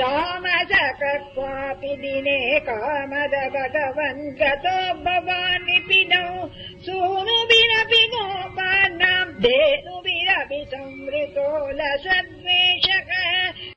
मसक क्वापि गतो भवानिपि नौ सूनुभिरपि गोपानाम् धेनुभिरपि संवृतो लसद्वेष